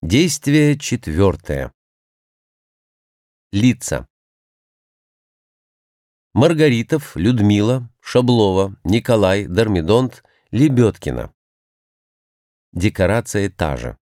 Действие четвертое. Лица. Маргаритов, Людмила, Шаблова, Николай, Дормидонт, Лебедкина. Декорация та же.